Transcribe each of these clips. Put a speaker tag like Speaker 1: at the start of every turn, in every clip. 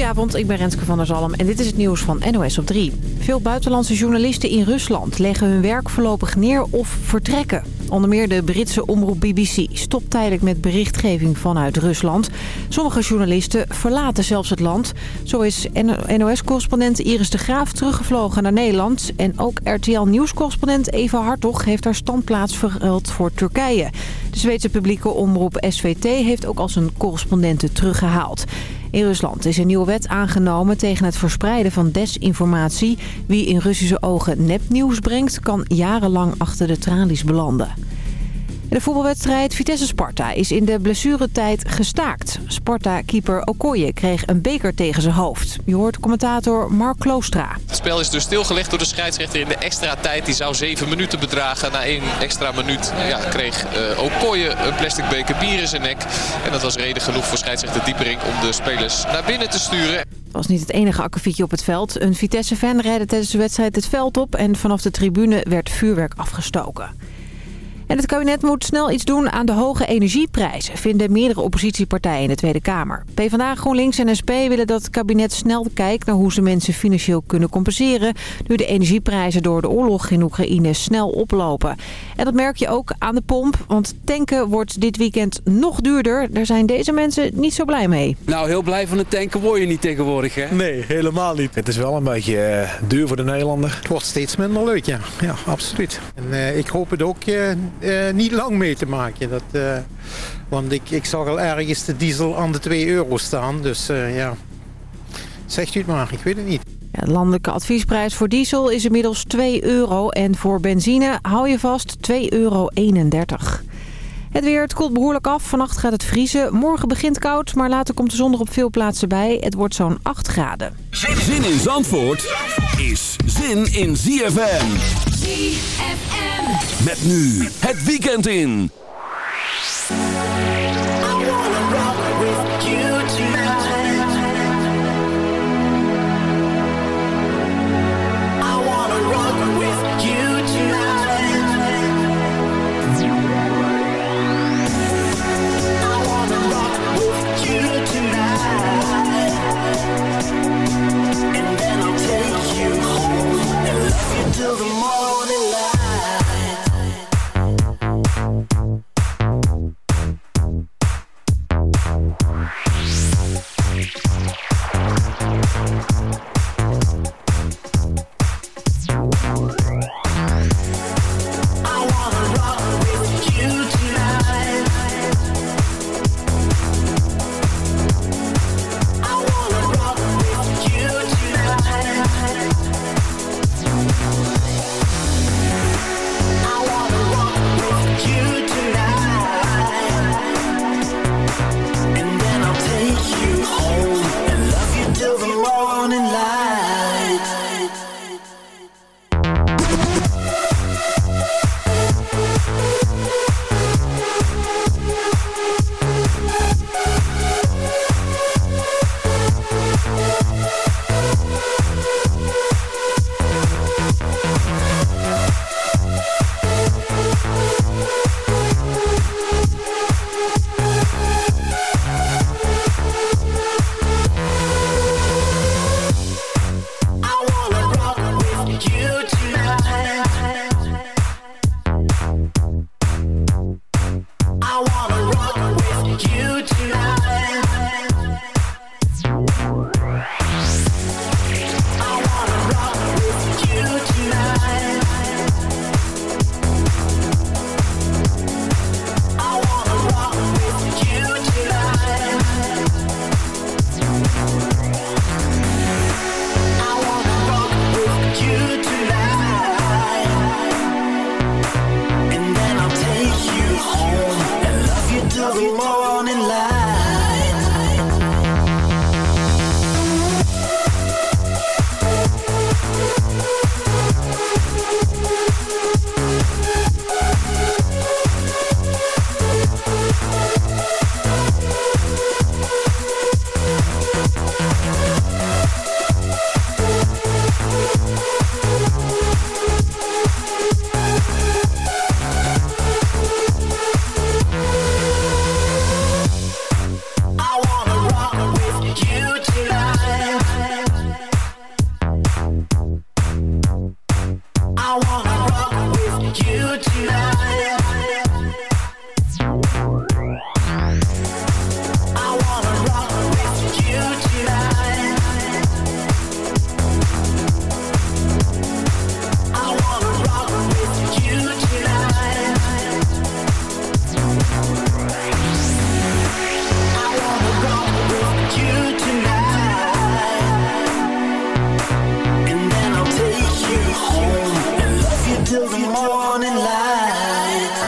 Speaker 1: Goedenavond, ik ben Renske van der Zalm en dit is het nieuws van NOS op 3. Veel buitenlandse journalisten in Rusland leggen hun werk voorlopig neer of vertrekken. Onder meer de Britse omroep BBC stopt tijdelijk met berichtgeving vanuit Rusland. Sommige journalisten verlaten zelfs het land. Zo is NOS-correspondent Iris de Graaf teruggevlogen naar Nederland. En ook RTL-nieuwscorrespondent Eva Hartog heeft haar standplaats verruild voor Turkije. De Zweedse publieke omroep SVT heeft ook als een correspondente teruggehaald. In Rusland is een nieuwe wet aangenomen tegen het verspreiden van desinformatie. Wie in Russische ogen nepnieuws brengt, kan jarenlang achter de tralies belanden. De voetbalwedstrijd Vitesse-Sparta is in de blessuretijd gestaakt. Sparta-keeper Okoye kreeg een beker tegen zijn hoofd. Je hoort commentator Mark Kloostra.
Speaker 2: Het spel is dus stilgelegd door de scheidsrechter in de extra tijd. Die zou zeven minuten bedragen. Na één extra minuut ja, kreeg uh, Okoye een plastic beker bier in zijn nek. En dat was reden genoeg voor scheidsrechter Diepering om de spelers naar binnen te sturen. Het
Speaker 1: was niet het enige akkefietje op het veld. Een Vitesse-fan rijde tijdens de wedstrijd het veld op... en vanaf de tribune werd vuurwerk afgestoken. En het kabinet moet snel iets doen aan de hoge energieprijzen, vinden meerdere oppositiepartijen in de Tweede Kamer. PvdA, GroenLinks en SP willen dat het kabinet snel kijkt naar hoe ze mensen financieel kunnen compenseren, nu de energieprijzen door de oorlog in Oekraïne snel oplopen. En dat merk je ook aan de pomp, want tanken wordt dit weekend nog duurder. Daar zijn deze mensen niet zo blij mee.
Speaker 3: Nou, heel blij van het tanken word je niet tegenwoordig, hè?
Speaker 4: Nee, helemaal niet. Het is wel een beetje uh, duur voor de Nederlander. Het wordt steeds minder leuk, ja. Ja, absoluut. En uh, ik hoop het ook... Uh, uh, niet lang mee te maken. Dat, uh, want ik, ik zag al ergens de diesel aan de 2 euro staan. Dus uh, ja, zegt u het maar, ik weet het niet.
Speaker 1: Ja, de landelijke adviesprijs voor diesel is inmiddels 2 euro. En voor benzine hou je vast 2,31 euro. Het weer, het koelt behoorlijk af. Vannacht gaat het vriezen. Morgen begint koud, maar later komt de zon er op veel plaatsen bij. Het wordt zo'n 8 graden.
Speaker 5: Zin in Zandvoort is zin in ZFM.
Speaker 6: ZFM.
Speaker 5: Met nu het weekend in.
Speaker 6: morning light.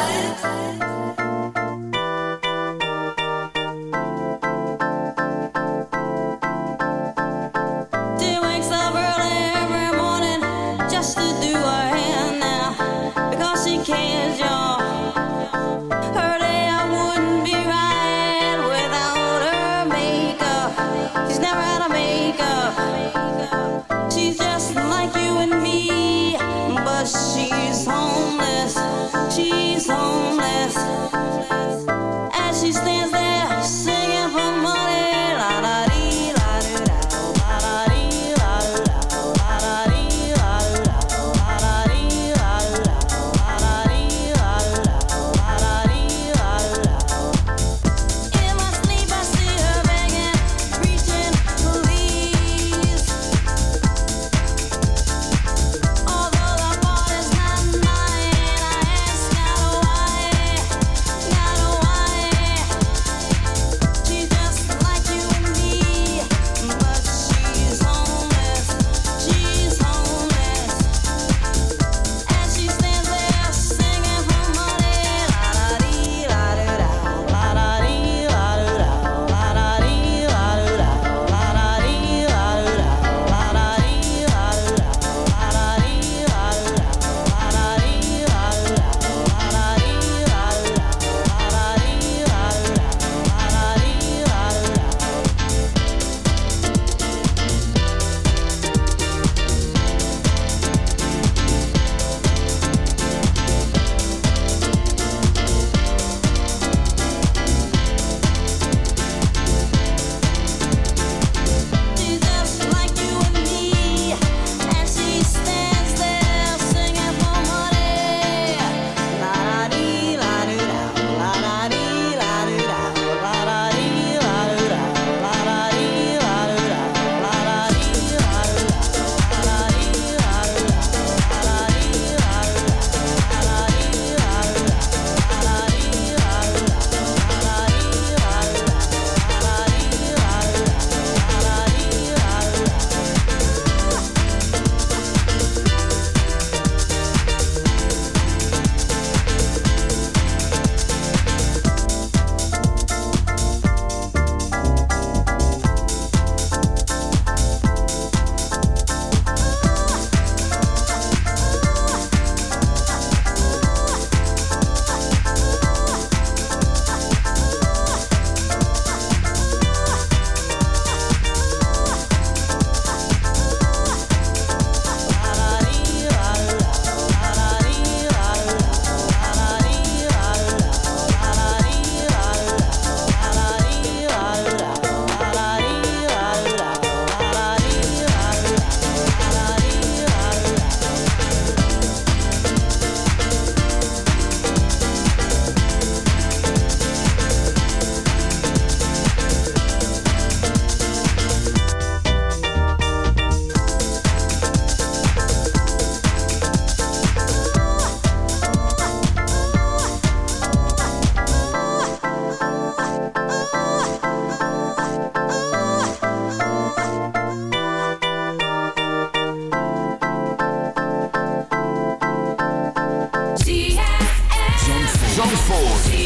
Speaker 7: Four.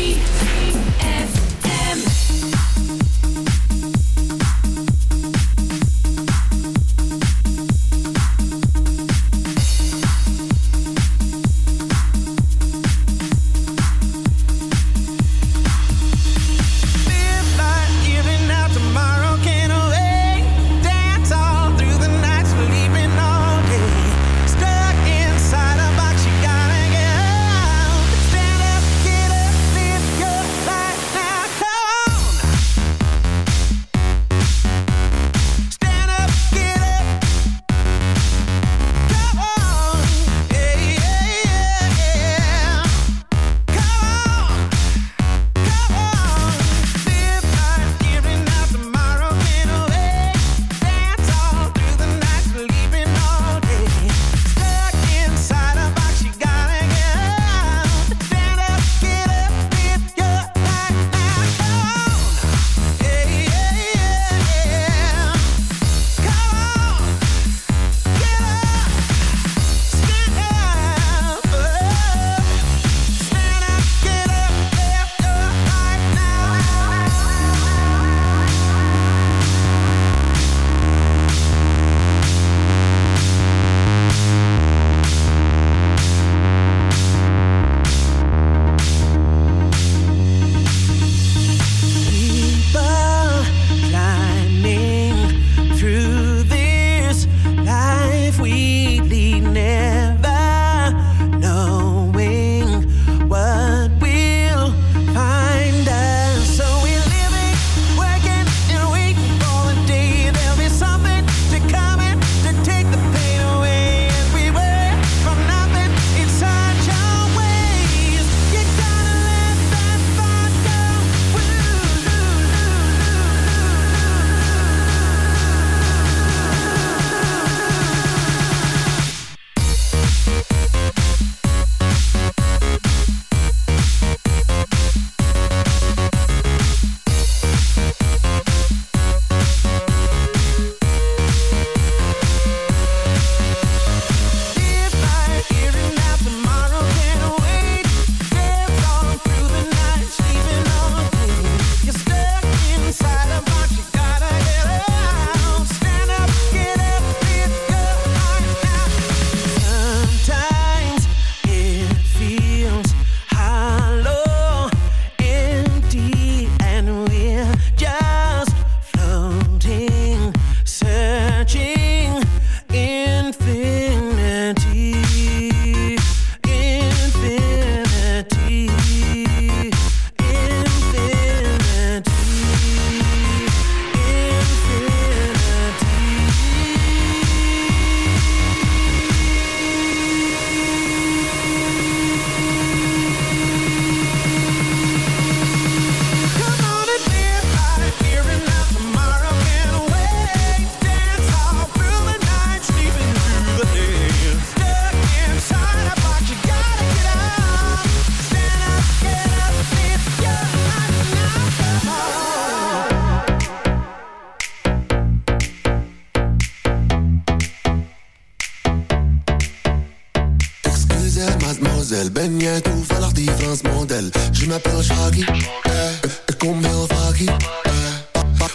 Speaker 7: ben jij toevallig die Frans model? Je m'appelle Shaggy, eh, ik kom heel vaak hier. Eh.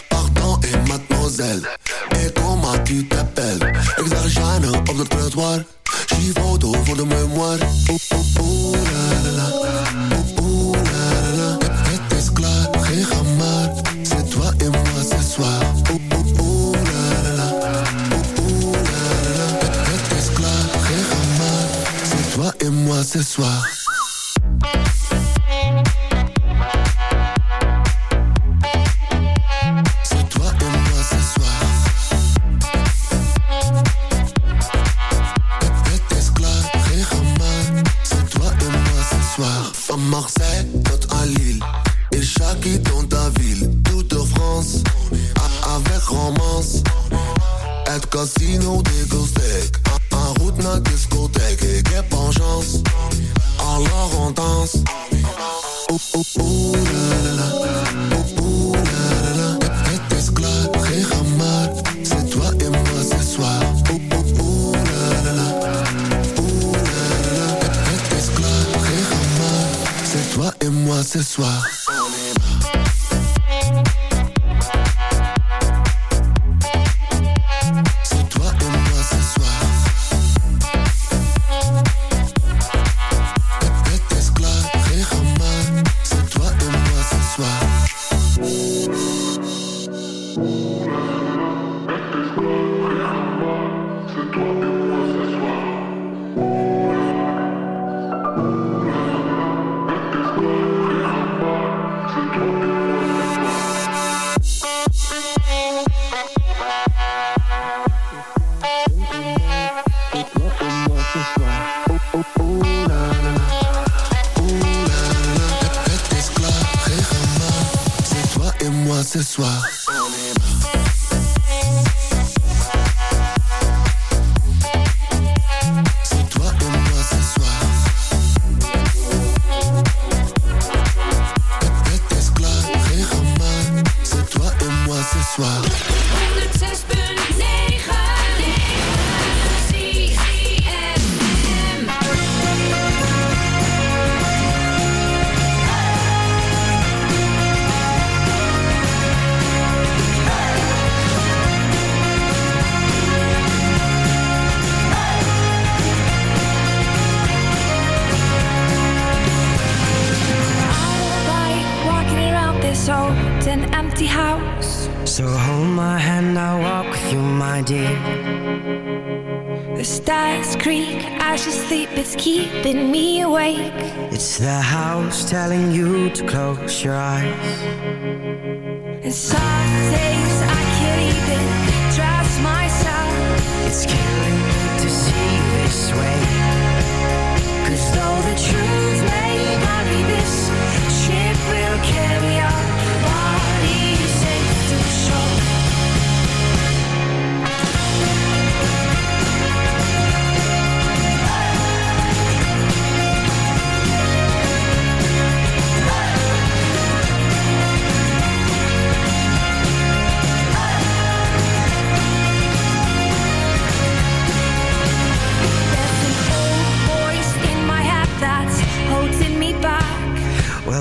Speaker 7: Pardon, et mademoiselle, ik comment tu t'appelles t'appelle. Ik zag Jeanne op de trottoir, je foto voor de memoire. Oh, oh, oh, la. ce soir.
Speaker 8: telling you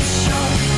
Speaker 9: Shut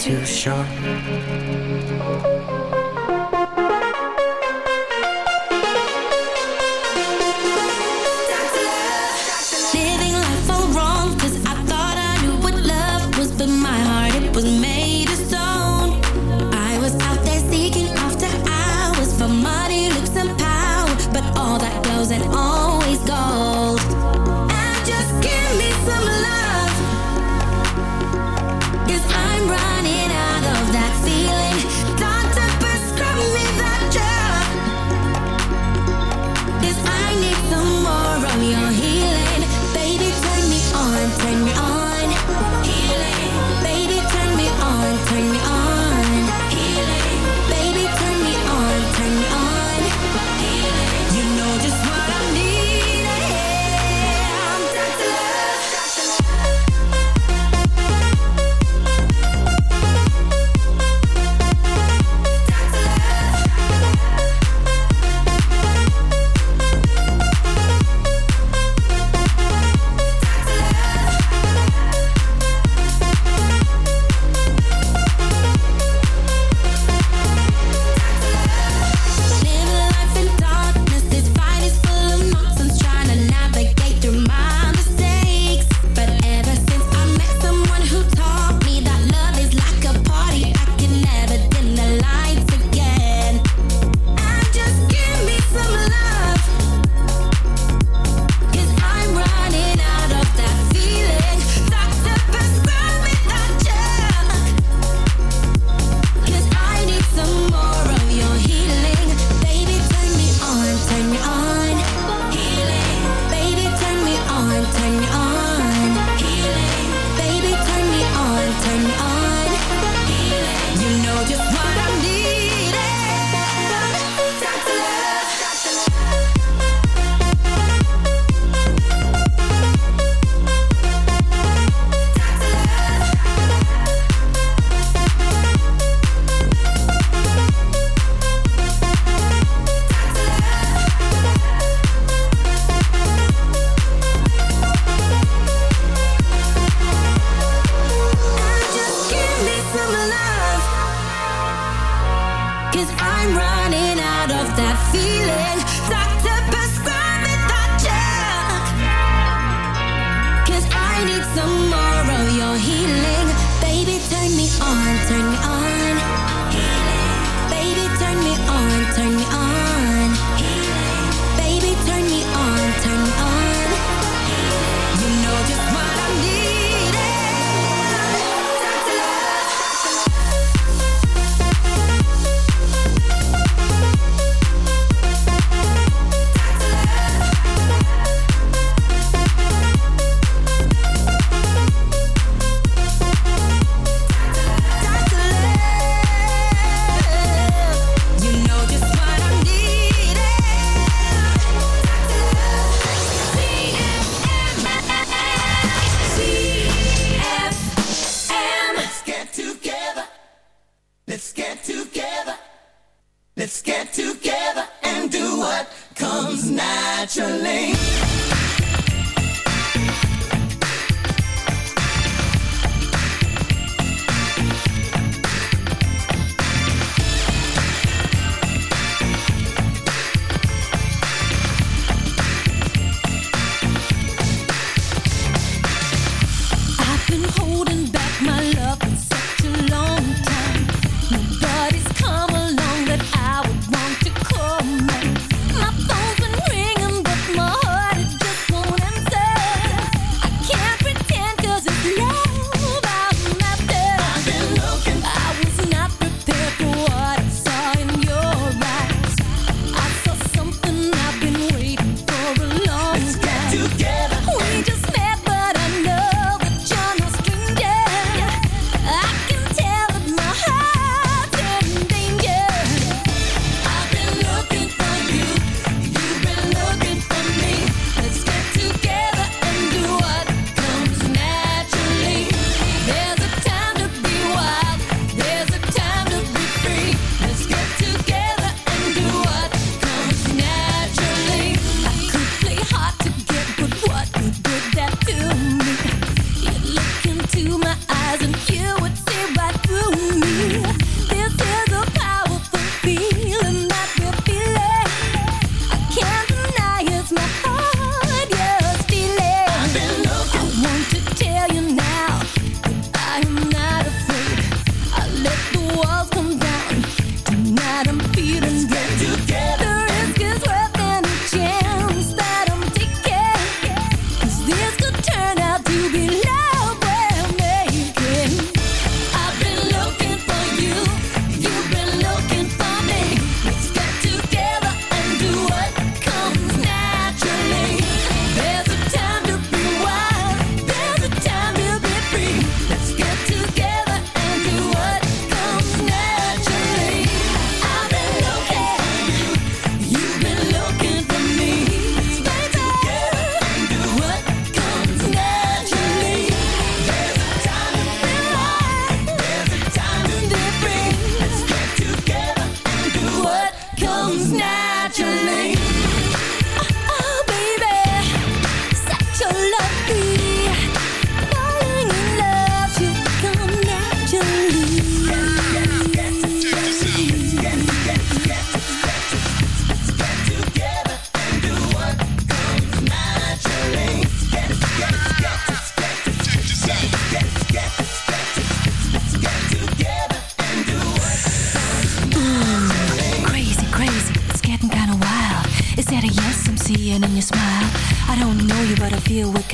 Speaker 10: too short.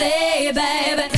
Speaker 9: lay, baby.